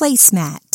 placemat.